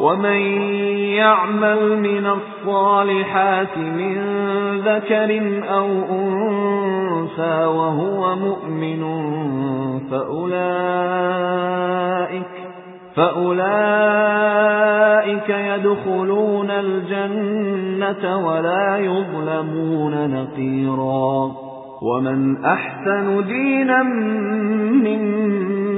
وَمَن يَعْمَلْ مِنَ الصَّالِحَاتِ مِن ذَكَرٍ أَوْ أُنثَىٰ وَهُوَ مُؤْمِنٌ فَأُولَئِكَ فَأُولَئِكَ يَدْخُلُونَ الْجَنَّةَ وَلَا يُظْلَمُونَ نَقِيرًا وَمَنْ أَحْسَنُ دِينًا مِّمَّنْ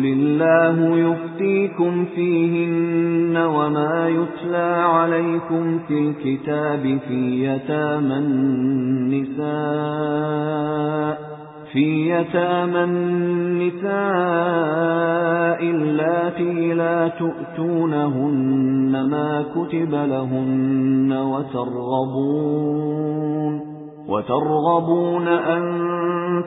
قُلِ اللَّهُ يُفْتِيكُمْ فِيهِنَّ وَمَا يُتْلَى عَلَيْكُمْ فِي الْكِتَابِ فِي يَتَامَى النِّسَاءِ في يتامى النساء اللاتي لا تؤتونهن ما كتب لهن وترغبون وترغبون أن